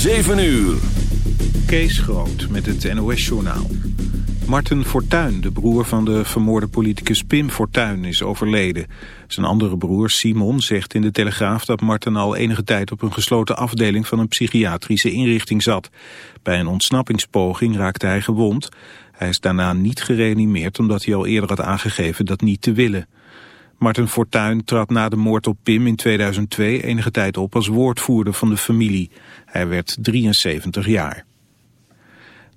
7 uur. Kees Groot met het NOS-journaal. Martin Fortuyn, de broer van de vermoorde politicus Pim Fortuyn, is overleden. Zijn andere broer Simon zegt in de Telegraaf dat Martin al enige tijd op een gesloten afdeling van een psychiatrische inrichting zat. Bij een ontsnappingspoging raakte hij gewond. Hij is daarna niet gereanimeerd omdat hij al eerder had aangegeven dat niet te willen. Martin Fortuyn trad na de moord op Pim in 2002 enige tijd op als woordvoerder van de familie. Hij werd 73 jaar.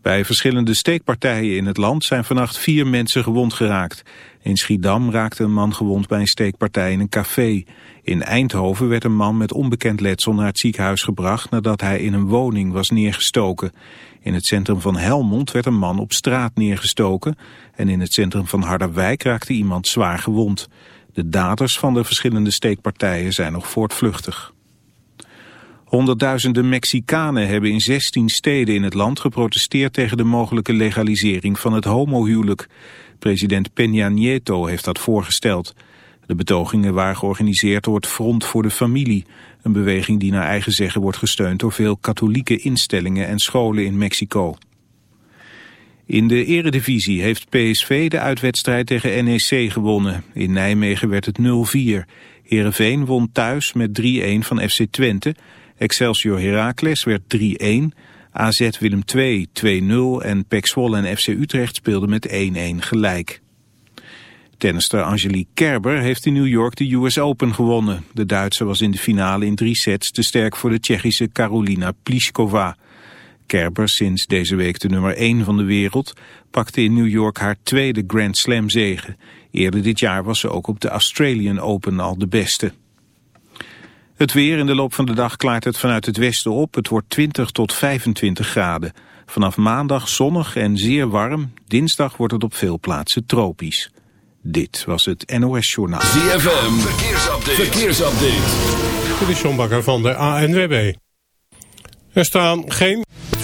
Bij verschillende steekpartijen in het land zijn vannacht vier mensen gewond geraakt. In Schiedam raakte een man gewond bij een steekpartij in een café. In Eindhoven werd een man met onbekend letsel naar het ziekenhuis gebracht nadat hij in een woning was neergestoken. In het centrum van Helmond werd een man op straat neergestoken en in het centrum van Harderwijk raakte iemand zwaar gewond. De daders van de verschillende steekpartijen zijn nog voortvluchtig. Honderdduizenden Mexicanen hebben in 16 steden in het land geprotesteerd tegen de mogelijke legalisering van het homohuwelijk. President Peña Nieto heeft dat voorgesteld. De betogingen waren georganiseerd door het Front voor de Familie, een beweging die naar eigen zeggen wordt gesteund door veel katholieke instellingen en scholen in Mexico. In de eredivisie heeft PSV de uitwedstrijd tegen NEC gewonnen. In Nijmegen werd het 0-4. Heerenveen won thuis met 3-1 van FC Twente. Excelsior Heracles werd 3-1. AZ Willem II 2-0 en PEC Zwolle en FC Utrecht speelden met 1-1 gelijk. Tennister Angelique Kerber heeft in New York de US Open gewonnen. De Duitse was in de finale in drie sets te sterk voor de Tsjechische Karolina Pliskova. Kerber, sinds deze week de nummer 1 van de wereld, pakte in New York haar tweede Grand Slam zege. Eerder dit jaar was ze ook op de Australian Open al de beste. Het weer in de loop van de dag klaart het vanuit het westen op. Het wordt 20 tot 25 graden. Vanaf maandag zonnig en zeer warm. Dinsdag wordt het op veel plaatsen tropisch. Dit was het NOS Journaal. ZFM, verkeersupdate. verkeersupdate. Dit is John Bakker van de ANWB. Er staan geen...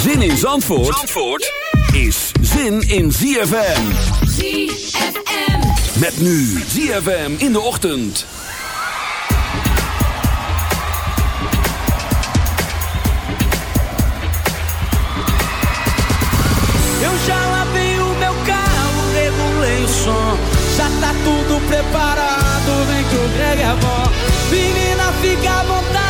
Zin in Zandvoort, Zandvoort is zin in ZFM. ZFM. Met nu ZFM in de ochtend. Eu já lavei o meu carro, regulei o som. Já tá tudo preparado, vem que o Greg é bom. Menina, fica à vontade,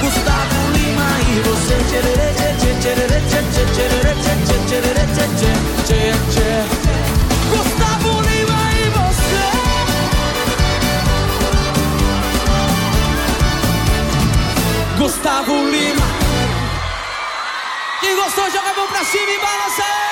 Gustavo Lima. E você Gustavo Lima e Quem gostou joga a pra cima e balança.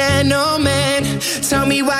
gentleman. Tell me why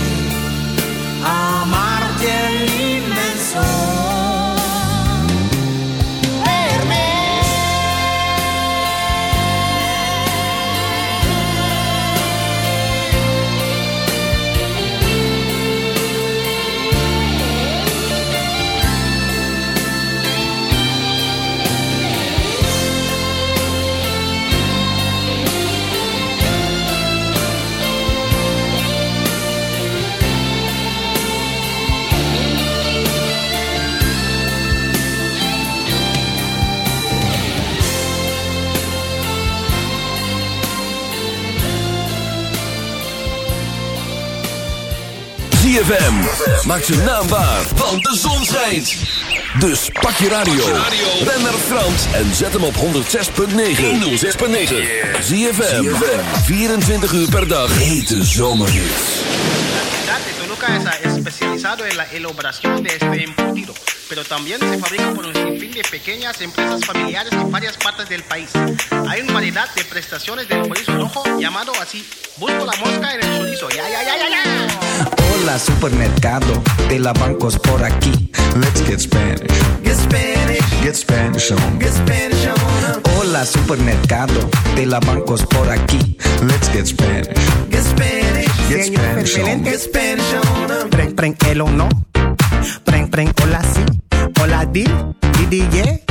ZFM. Maak zijn naam waar, want de zon schijnt. Dus pak je radio. Ben naar Frans en zet hem op 106.9. 106.9. ZFM. 24 uur per dag. Hete zomerhits. De Toluca es especializado en la elaboración de este embutido, pero también se fabrica por un sinfín de pequeñas empresas familiares en varias partes del país. Hay una variedad de prestaciones del chorizo rojo llamado así. Busco la mosca en el chorizo. Ya, ya, ya, ya, ya. Hola supermercado de la bancos por aquí. Let's get Spanish. Get Spanish. Get Spanish on. Get Spanish on. Hola supermercado de la bancos por aquí. Let's get Spanish. Get Spanish. Get Spanish on. Get Spanish on. Preng, preng, el o no. Preng, preng, hola si. Hola di, di, di, yeah.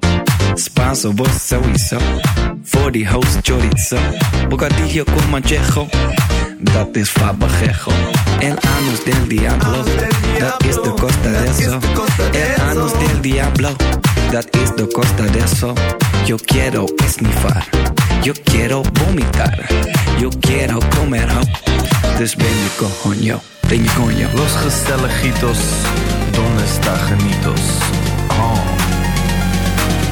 Spanso. Voor die host chorizo. Bocadillo con manchejo. Dat is fabajejo. El anus del diablo. Dat is de costa de eso. El anus del diablo. Dat is de costa de eso. Yo quiero esnifar. Yo quiero vomitar. Yo quiero comer ho. Dus ben je coño. Ben je coño. Los Gestelejitos, donde está Janitos? Oh.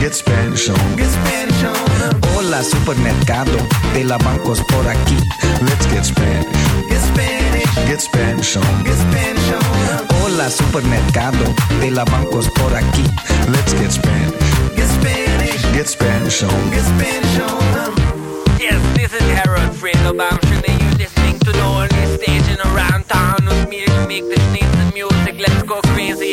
Get Spanish on. Get Spanish on. Hola, supermercado. De la bancos por aquí. Let's get Spanish. Get Spanish. Get Spanish on. Get Spanish on. Hola, supermercado. De la bancos por aquí. Let's get Spanish. Get Spanish. Get Spanish on. Get Spanish on. Yes, this is Harold Fredelbaum. I'm sure that you're listening to the only station around town with me to make the sneeze and music. Let's go crazy.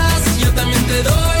it all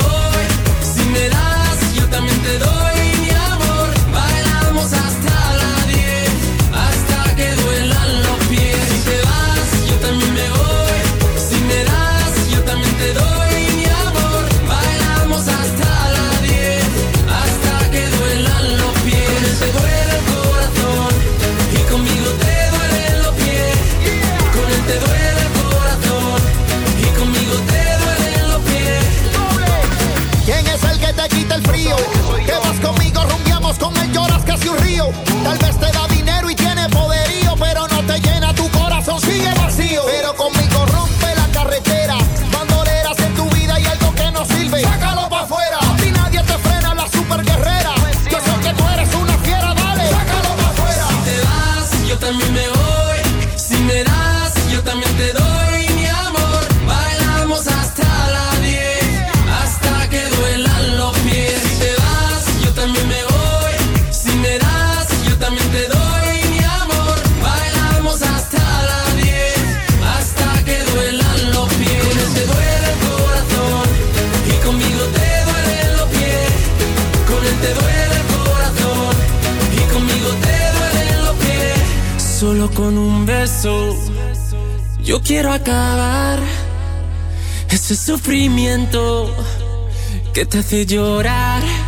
que te hace llorar.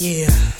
Yeah.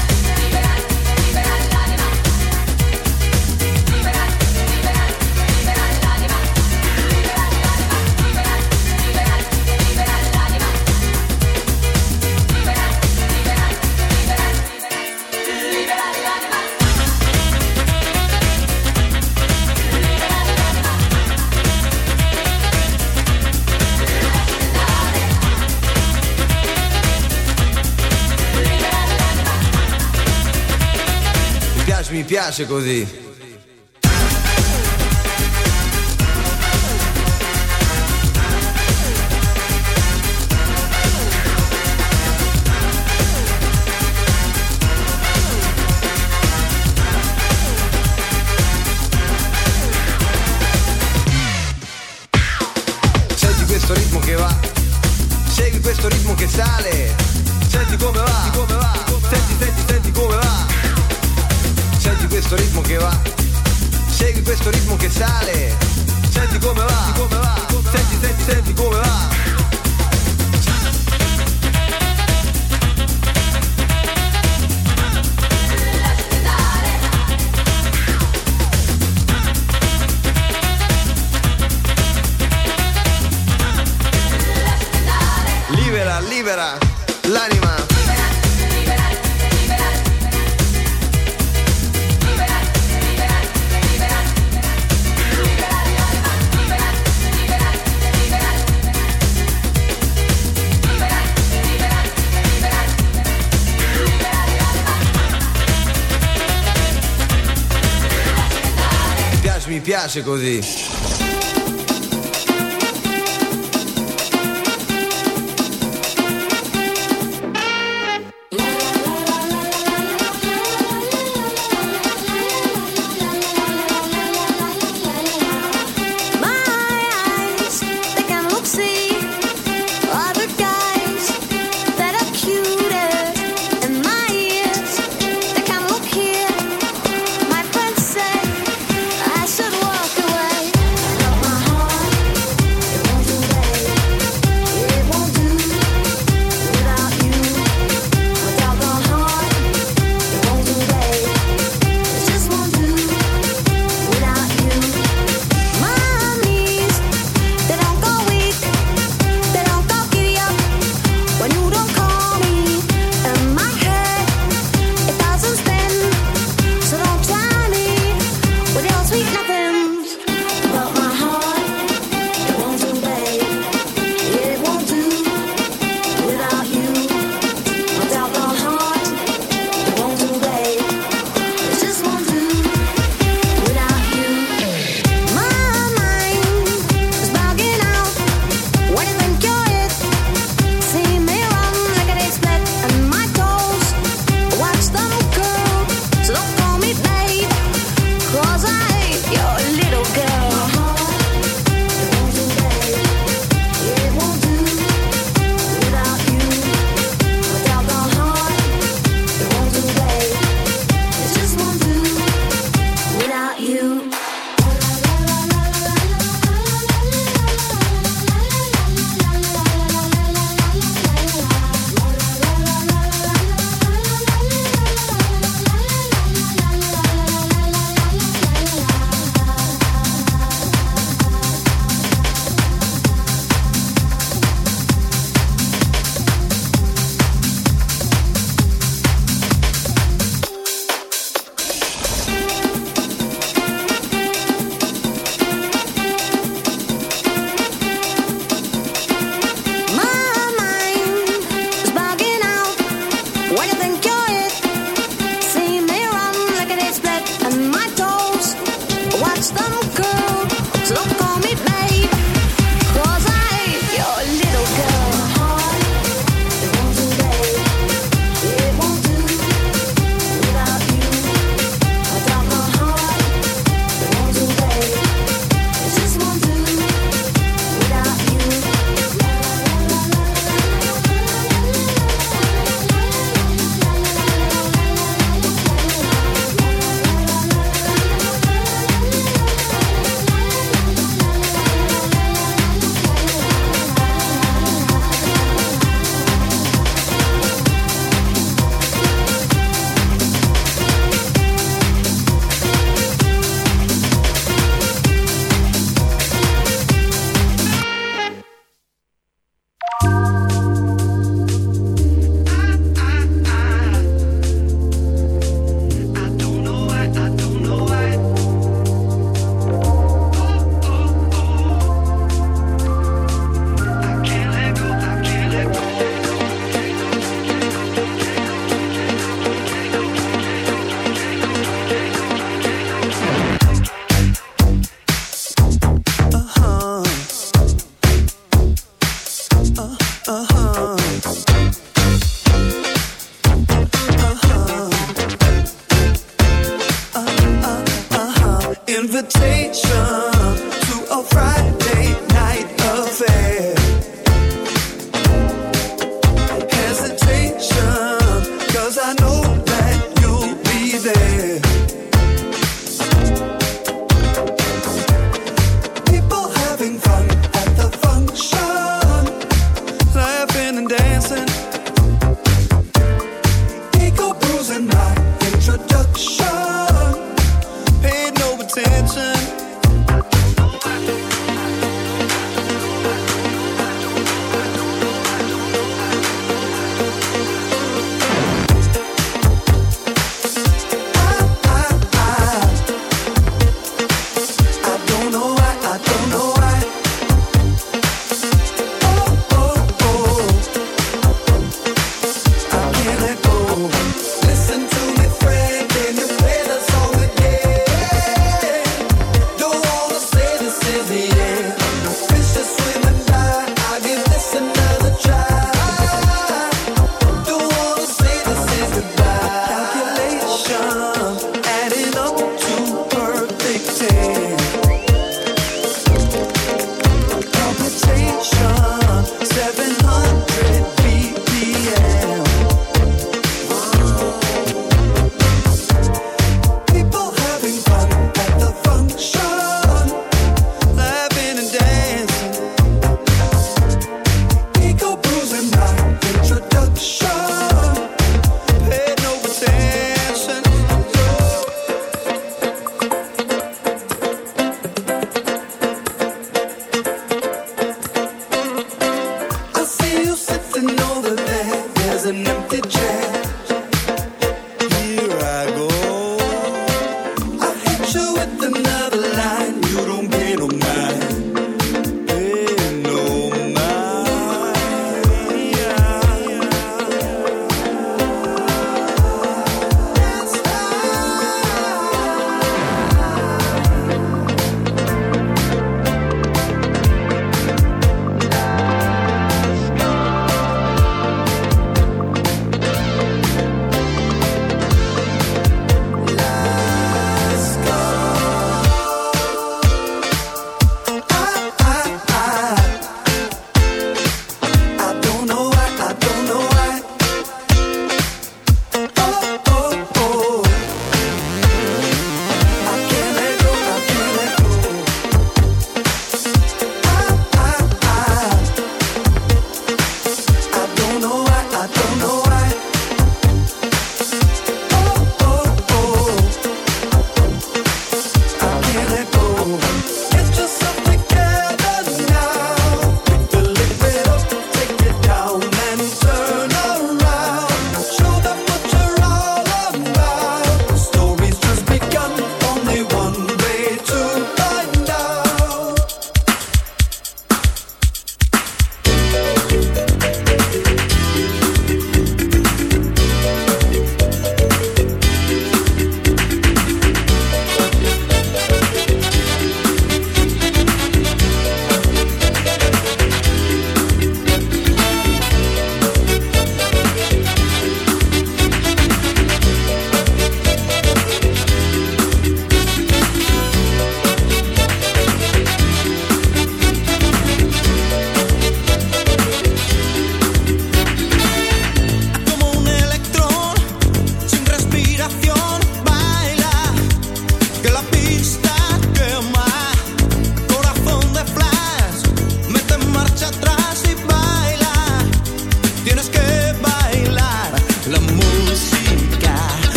piace così. Così.